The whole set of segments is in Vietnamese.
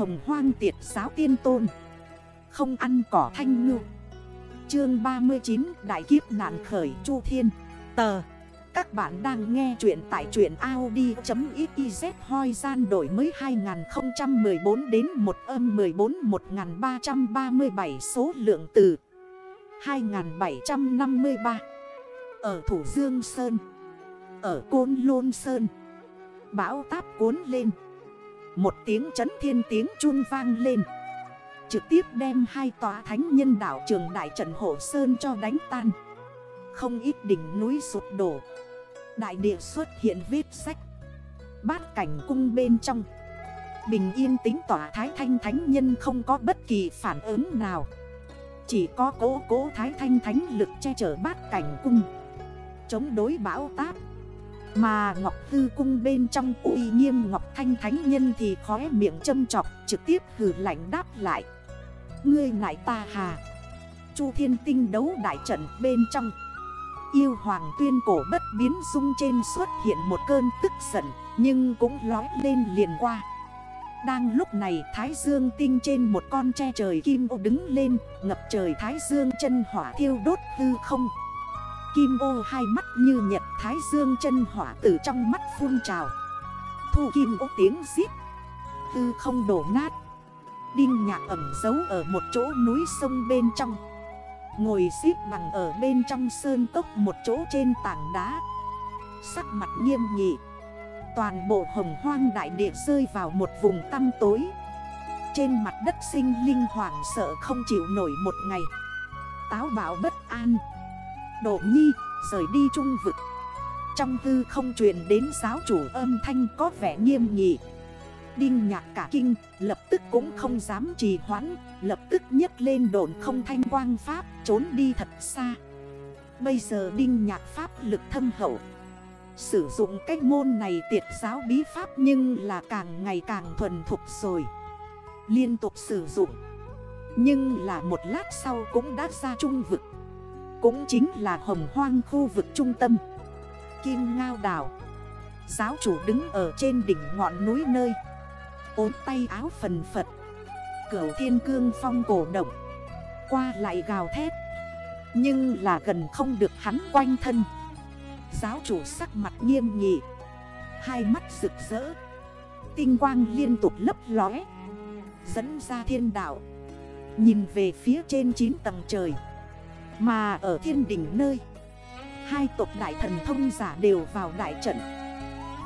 Hồng hoang tiệt giáo tiên tôn. Không ăn cỏ thanh ngư. Chương 39 Đại kiếp nạn khởi, Chu Thiên. Tờ. Các bạn đang nghe chuyện tại truyện Audi.xyz hoi gian đổi mới 2014 đến 1 âm 14 1337 số lượng từ 2753 Ở Thủ Dương Sơn. Ở Côn Lôn Sơn. Bão táp cuốn lên. Một tiếng chấn thiên tiếng chun vang lên. Trực tiếp đem hai tòa thánh nhân đảo trường đại trận hộ sơn cho đánh tan. Không ít đỉnh núi sụp đổ. Đại địa xuất hiện vết sách. Bát cảnh cung bên trong. Bình yên tính tỏa thái thanh thánh nhân không có bất kỳ phản ứng nào. Chỉ có cố cố thái thanh thánh lực che chở bát cảnh cung. Chống đối bão táp mà Ngọc Tư Cung bên trong uy nghiêm Ngọc Thanh Thánh Nhân thì khóe miệng châm chọc, trực tiếp hử lạnh đáp lại. Ngươi ngại ta hà. Chu Thiên Tinh đấu đại trận bên trong. Yêu Hoàng tuyên cổ bất biến dung trên xuất hiện một cơn tức giận, nhưng cũng lói lên liền qua. Đang lúc này Thái Dương tinh trên một con tre trời kim ô đứng lên, Ngập trời Thái Dương chân hỏa thiêu đốt hư không Kim ô hai mắt như nhật, thái dương chân hỏa từ trong mắt phun trào. Thu kim ô tiếng giít Tư không đổ nát. Đinh nhạc ẩm giấu ở một chỗ núi sông bên trong. Ngồi xếp bằng ở bên trong sơn cốc một chỗ trên tảng đá. Sắc mặt nghiêm nghị. Toàn bộ hồng hoang đại địa rơi vào một vùng tăm tối. Trên mặt đất sinh linh hoảng sợ không chịu nổi một ngày. Táo bảo bất an. Độ nhi, rời đi trung vực. Trong tư không truyền đến giáo chủ âm thanh có vẻ nghiêm nghị. Đinh nhạc cả kinh, lập tức cũng không dám trì hoãn, Lập tức nhấc lên đồn không thanh quang pháp, trốn đi thật xa. Bây giờ đinh nhạc pháp lực thâm hậu. Sử dụng cách môn này tiệt giáo bí pháp nhưng là càng ngày càng thuần thục rồi. Liên tục sử dụng. Nhưng là một lát sau cũng đã ra trung vực cũng chính là hồng hoang khu vực trung tâm. Kim Ngao Đảo. Giáo chủ đứng ở trên đỉnh ngọn núi nơi. Ốm tay áo phần phật. Cửu thiên cương phong cổ động. Qua lại gào thét. Nhưng là gần không được hắn quanh thân. Giáo chủ sắc mặt nghiêm nghị. Hai mắt rực rỡ. Tinh quang liên tục lấp lóe. Dẫn ra thiên đạo. Nhìn về phía trên 9 tầng trời mà ở thiên đỉnh nơi, Hai tộc đại thần thông giả đều vào đại trận.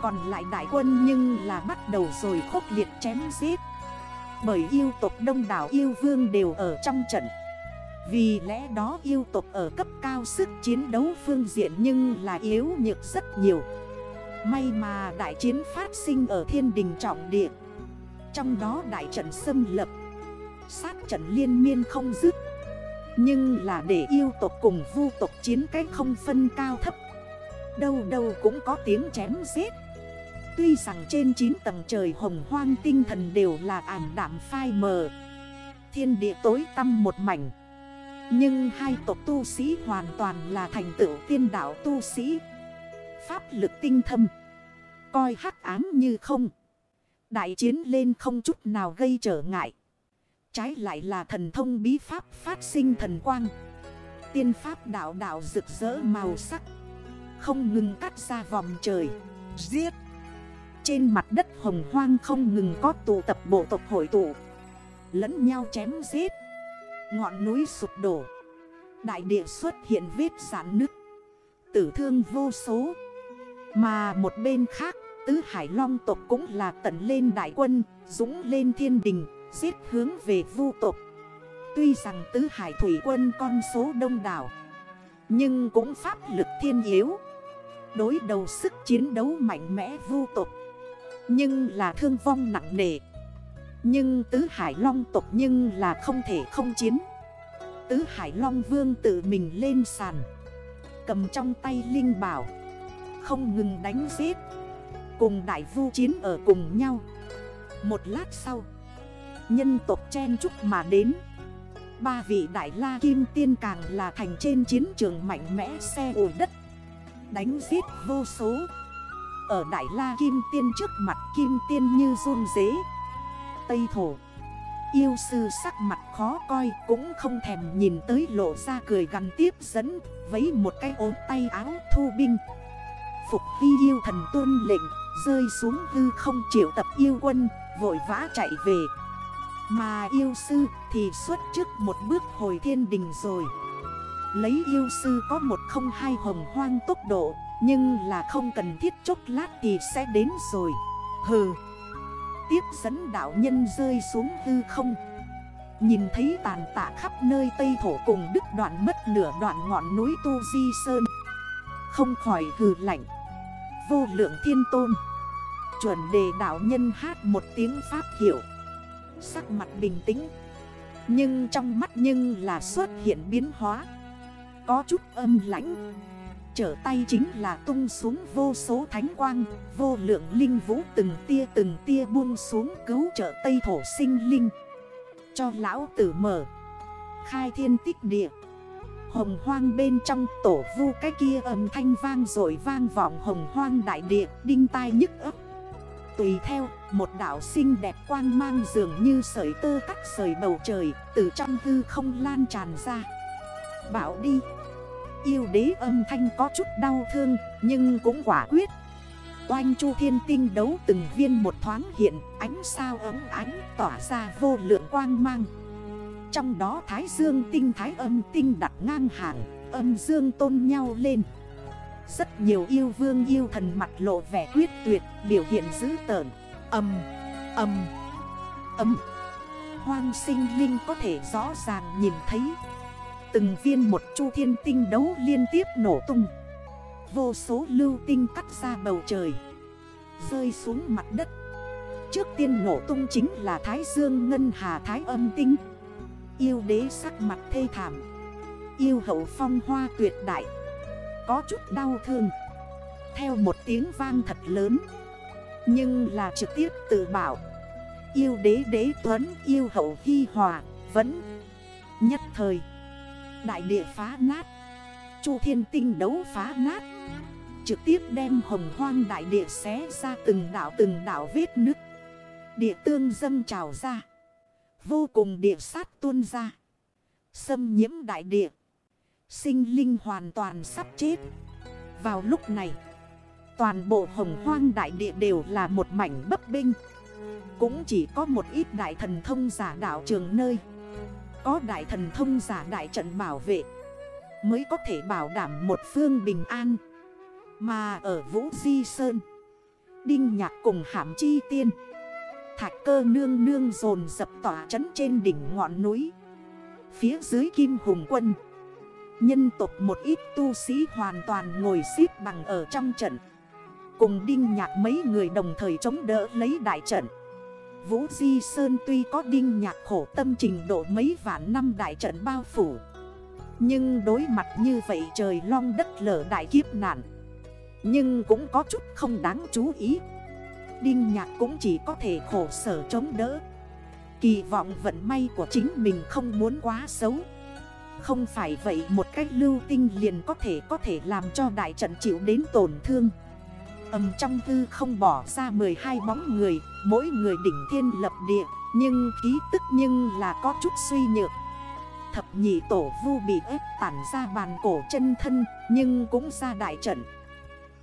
Còn lại đại quân nhưng là bắt đầu rồi khốc liệt chém giết. Bởi yêu tộc đông đảo yêu vương đều ở trong trận. Vì lẽ đó yêu tộc ở cấp cao sức chiến đấu phương diện nhưng là yếu nhược rất nhiều. May mà đại chiến phát sinh ở thiên đình trọng địa. Trong đó đại trận xâm lập. Sát trận liên miên không dứt nhưng là để yêu tộc cùng vu tộc chiến cái không phân cao thấp. Đâu đâu cũng có tiếng chém giết. Tuy rằng trên 9 tầng trời hồng hoang tinh thần đều là ảm đạm phai mờ. Thiên địa tối tăm một mảnh. Nhưng hai tộc tu sĩ hoàn toàn là thành tựu tiên đạo tu sĩ. Pháp lực tinh thâm. Coi hắc ám như không. Đại chiến lên không chút nào gây trở ngại. Trái lại là thần thông bí pháp phát sinh thần quang. Tiên pháp đạo đạo rực rỡ màu sắc. Không ngừng cắt ra vòng trời. Giết. Trên mặt đất hồng hoang không ngừng có tụ tập bộ tộc hội tụ. Lẫn nhau chém giết. Ngọn núi sụp đổ. Đại địa xuất hiện vết giãn nứt. Tử thương vô số. Mà một bên khác, Tứ Hải Long tộc cũng là tận lên đại quân, Dũng lên thiên đình. Giết hướng về vu tộc Tuy rằng tứ hải thủy quân con số đông đảo, Nhưng cũng pháp lực thiên yếu, Đối đầu sức chiến đấu mạnh mẽ vu tộc Nhưng là thương vong nặng nề. Nhưng tứ hải long tộc nhưng là không thể không chiến. Tứ hải long vương tự mình lên sàn, Cầm trong tay linh bảo, Không ngừng đánh giết, Cùng đại vu chiến ở cùng nhau. Một lát sau Nhân tộc chen chúc mà đến. Ba vị đại la kim tiên càng là thành trên chiến trường mạnh mẽ xe ủi đất, Đánh giết vô số. Ở đại la kim tiên trước mặt kim tiên như run dế Tây thổ, Yêu sư sắc mặt khó coi cũng không thèm nhìn tới lộ ra cười gắn tiếp dẫn Với một cái ốm tay áo thu binh. Phục vi yêu thần tuân lệnh, Rơi xuống hư không chịu tập yêu quân, Vội vã chạy về. Mà yêu sư thì xuất trước một bước hồi thiên đình rồi. Lấy yêu sư có một không hai hồng hoang tốc độ, Nhưng là không cần thiết chốc lát thì sẽ đến rồi. Hừ. Tiếp dẫn đạo nhân rơi xuống hư không. Nhìn thấy tàn tạ khắp nơi Tây Thổ cùng đứt đoạn mất nửa đoạn ngọn núi Tu Di Sơn. Không khỏi hừ lạnh. Vô lượng thiên tôn. Chuẩn đề đạo nhân hát một tiếng pháp hiệu. Sắc mặt bình tĩnh. Nhưng trong mắt nhưng là xuất hiện biến hóa. Có chút âm lãnh. Trở tay chính là tung xuống vô số thánh quang, Vô lượng linh vũ từng tia từng tia buông xuống cứu trợ Tây Thổ sinh linh. Cho lão tử mở. Khai thiên tích địa. Hồng hoang bên trong tổ vu cái kia âm thanh vang rồi vang vọng hồng hoang đại địa, Đinh tai nhức ấp. Tùy theo một đảo xinh đẹp quang mang dường như sợi tơ cắt sợi bầu trời, Từ trong hư không lan tràn ra. Bảo đi. Yêu đế âm thanh có chút đau thương, nhưng cũng quả quyết. Oanh chu thiên tinh đấu từng viên một thoáng hiện, Ánh sao ấm ánh tỏa ra vô lượng quang mang. Trong đó thái dương tinh, thái âm tinh đặt ngang hàng, Âm dương tôn nhau lên. Rất nhiều yêu vương yêu thần mặt lộ vẻ quyết tuyệt, Biểu hiện dữ tợn. Âm, âm, âm Hoang sinh linh có thể rõ ràng nhìn thấy. Từng viên một chu thiên tinh đấu liên tiếp nổ tung. Vô số lưu tinh cắt ra bầu trời Rơi xuống mặt đất. Trước tiên nổ tung chính là Thái Dương Ngân Hà Thái âm tinh. Yêu đế sắc mặt thê thảm. Yêu hậu phong hoa tuyệt đại. Có chút đau thương. Theo một tiếng vang thật lớn nhưng là trực tiếp tự bảo. Yêu đế đế tuấn, yêu hậu hy hòa, Vẫn nhất thời. Đại địa phá nát. Chu thiên tinh đấu phá nát. Trực tiếp đem hồng hoang đại địa xé ra từng đảo từng đảo vết nứt. Địa tương dâng trào ra. Vô cùng địa sát tuôn ra. Xâm nhiễm đại địa. Sinh linh hoàn toàn sắp chết. Vào lúc này Toàn bộ hồng hoang đại địa đều là một mảnh bấp binh Cũng chỉ có một ít đại thần thông giả đảo trường nơi. Có đại thần thông giả đại trận bảo vệ, Mới có thể bảo đảm một phương bình an. Mà ở Vũ Di Sơn, Đinh Nhạc cùng Hàm Chi Tiên, Thạch cơ nương nương dồn dập tỏa trấn trên đỉnh ngọn núi. Phía dưới Kim Hùng Quân, Nhân tộc một ít tu sĩ hoàn toàn ngồi xếp bằng ở trong trận. Cùng Đinh Nhạc mấy người đồng thời chống đỡ lấy đại trận. Vũ Di Sơn tuy có đinh nhạc khổ tâm trình độ mấy vạn năm đại trận bao phủ. Nhưng đối mặt như vậy trời long đất lở đại kiếp nạn. Nhưng cũng có chút không đáng chú ý. Đinh nhạc cũng chỉ có thể khổ sở chống đỡ. Kỳ vọng vận may của chính mình không muốn quá xấu. Không phải vậy một cách lưu tinh liền có thể có thể làm cho đại trận chịu đến tổn thương. Ẩm trong tư không bỏ ra 12 bóng người, Mỗi người đỉnh thiên lập địa, Nhưng khí tức nhưng là có chút suy nhược. Thập nhị tổ vu bị ép tản ra bàn cổ chân thân, Nhưng cũng ra đại trận.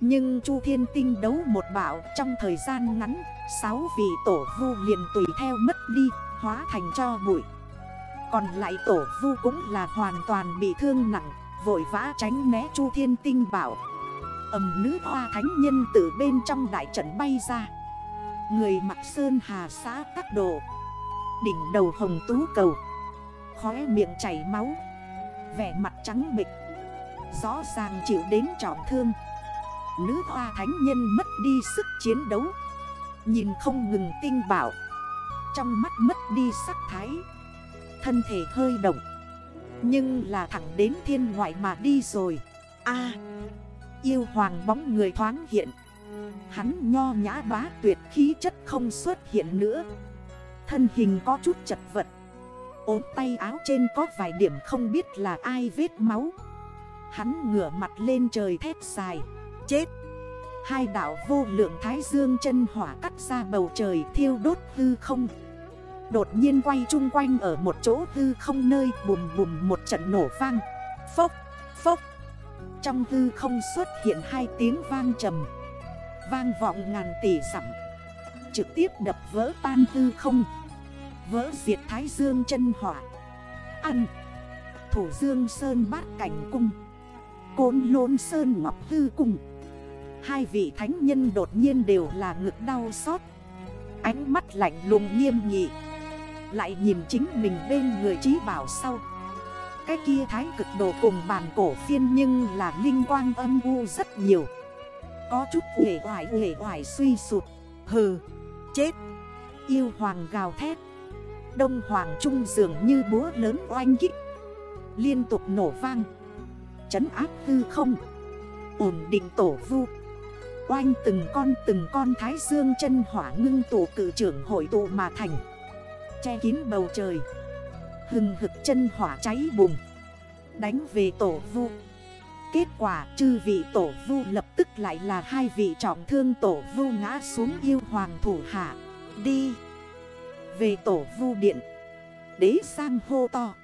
Nhưng Chu Thiên Tinh đấu một bảo trong thời gian ngắn, Sáu vị tổ vu liền tùy theo mất đi, Hóa thành cho bụi. Còn lại tổ vu cũng là hoàn toàn bị thương nặng, Vội vã tránh né Chu Thiên Tinh bảo ầm nữ hoa thánh nhân từ bên trong đại trận bay ra. Người mặc sơn hà xã các độ Đỉnh đầu hồng tú cầu. Khóe miệng chảy máu. Vẻ mặt trắng bịch Rõ ràng chịu đến trọng thương. Nữ hoa thánh nhân mất đi sức chiến đấu. Nhìn không ngừng tinh bảo Trong mắt mất đi sắc thái. Thân thể hơi động. Nhưng là thẳng đến thiên ngoại mà đi rồi. A! Yêu hoàng bóng người thoáng hiện. Hắn nho nhã bá tuyệt khí chất không xuất hiện nữa. Thân hình có chút chật vật. Ốm tay áo trên có vài điểm không biết là ai vết máu. Hắn ngửa mặt lên trời thét dài. Chết! Hai đảo vô lượng thái dương chân hỏa cắt ra bầu trời thiêu đốt hư không. Đột nhiên quay chung quanh ở một chỗ hư không nơi bùm bùm một trận nổ vang. Phốc, phốc! Trong hư không xuất hiện hai tiếng vang trầm. Vang vọng ngàn tỷ sẵm Trực tiếp đập vỡ tan hư không. Vỡ diệt thái dương chân hỏa. Ăn. Thủ dương sơn bát cảnh cung. Côn lôn sơn ngọc hư cung. Hai vị thánh nhân đột nhiên đều là ngực đau xót. Ánh mắt lạnh lùng nghiêm nghị. Lại nhìn chính mình bên người trí bảo sau. Cái kia thái cực đồ cùng bàn cổ phiên nhưng là linh quang âm u rất nhiều. Có chút uể hoài uể hoài suy sụt Hừ, chết. Yêu hoàng gào thét. Đông hoàng trung dường như búa lớn oanh kích. Liên tục nổ vang. Chấn áp hư không. Ổn định tổ vu. Oanh từng con từng con thái dương chân hỏa ngưng tụ cử trưởng hội tụ mà thành. Che kín bầu trời. Hừng hực chân hỏa cháy bùng. Đánh về tổ vu. Kết quả, chư vị tổ vu lập tức lại là hai vị trọng thương tổ vu ngã xuống yêu hoàng thủ hạ. Đi. Về tổ vu điện. Đế sang hô to.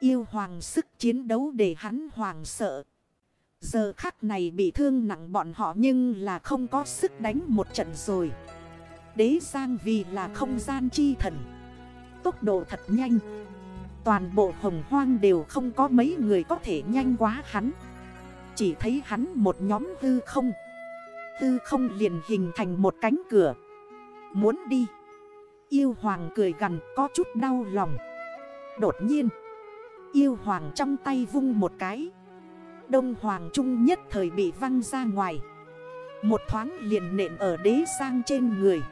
Yêu hoàng sức chiến đấu để hắn hoàng sợ. Giờ khắc này bị thương nặng bọn họ nhưng là không có sức đánh một trận rồi. Đế sang vì là không gian chi thần. Tốc độ thật nhanh. Toàn bộ hồng hoang đều không có mấy người có thể nhanh quá hắn. Chỉ thấy hắn một nhóm tư không. Tư không liền hình thành một cánh cửa. Muốn đi. Yêu hoàng cười gần có chút đau lòng. Đột nhiên. Yêu hoàng trong tay vung một cái. Đông Hoàng Trung nhất thời bị văng ra ngoài Một thoáng liền nện ở đế sang trên người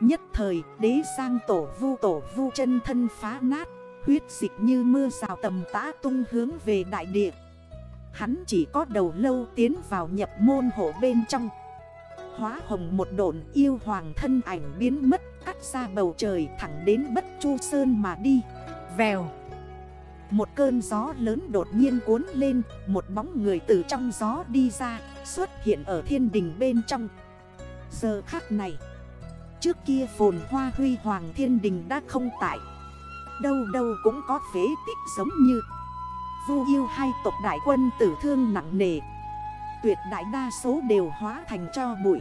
Nhất thời, đế sang tổ vu tổ vu chân thân phá nát, Huyết dịch như mưa rào tầm tã tung hướng về đại địa. Hắn chỉ có đầu lâu tiến vào nhập môn hộ bên trong. Hóa hồng một độn yêu hoàng thân ảnh biến mất, Cắt ra bầu trời thẳng đến bất chu sơn mà đi. Vèo. Một cơn gió lớn đột nhiên cuốn lên, Một bóng người từ trong gió đi ra, Xuất hiện ở thiên đình bên trong. Giờ khắc này Trước kia phồn hoa huy hoàng thiên đình đã không tại. Đâu đâu cũng có phế tích giống như. Vu yêu hai tộc đại quân tử thương nặng nề. Tuyệt đại đa số đều hóa thành cho bụi.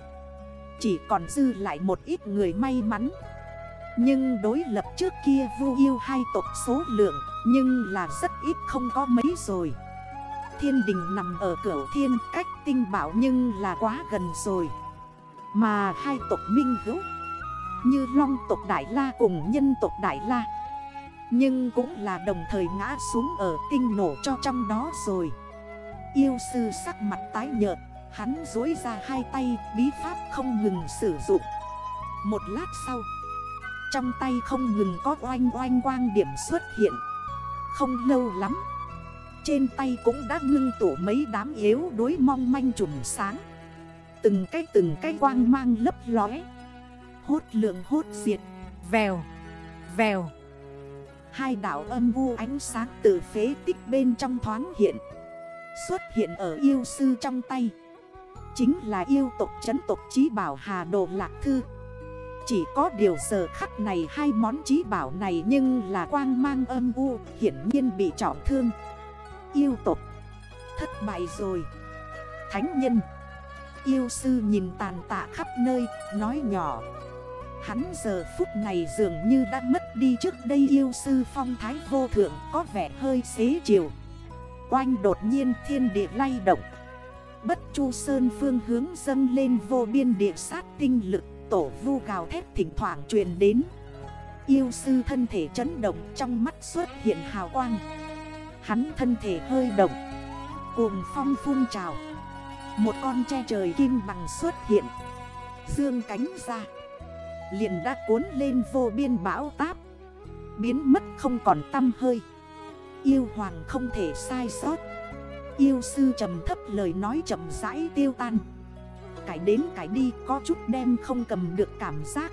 Chỉ còn dư lại một ít người may mắn. Nhưng đối lập trước kia vu yêu hai tộc số lượng, nhưng là rất ít không có mấy rồi. Thiên đình nằm ở cửa thiên cách tinh bảo nhưng là quá gần rồi. Mà hai tộc minh hữu như long tộc Đại La cùng nhân tộc Đại La. Nhưng cũng là đồng thời ngã xuống ở kinh nổ cho trong đó rồi. Yêu sư sắc mặt tái nhợt, Hắn dối ra hai tay, bí pháp không ngừng sử dụng. Một lát sau, Trong tay không ngừng có oanh oanh quang điểm xuất hiện. Không lâu lắm, Trên tay cũng đã ngưng tụ mấy đám yếu đối mong manh trùm sáng. Từng cái từng cái quang mang lấp lóe. Hốt lượng hốt diệt. Vèo Vèo. Hai đảo âm vu ánh sáng từ phế tích bên trong thoáng hiện, Xuất hiện ở yêu sư trong tay. Chính là yêu tộc chấn tộc trí bảo Hà Đồ Lạc Thư. Chỉ có điều giờ khắc này hai món trí bảo này nhưng là quang mang âm u, Hiển nhiên bị trọng thương. Yêu tộc, Thất bại rồi. Thánh nhân, Yêu sư nhìn tàn tạ khắp nơi, Nói nhỏ. Hắn giờ phút này dường như đã mất đi trước đây yêu sư phong thái vô thượng Có vẻ hơi xế chiều. Oanh đột nhiên thiên địa lay động. Bất chu sơn phương hướng dâng lên vô biên địa sát tinh lực, tổ vu gào thét thỉnh thoảng truyền đến. Yêu sư thân thể chấn động trong mắt xuất hiện hào quang. Hắn thân thể hơi động, Cuồng phong phun trào. Một con tre trời kim bằng xuất hiện, Dương cánh ra. Liền đã cuốn lên vô biên bão táp. Biến mất không còn tâm hơi. Yêu hoàng không thể sai sót. Yêu sư trầm thấp lời nói chậm rãi tiêu tan. Cải đến cải đi, có chút đem không cầm được cảm giác.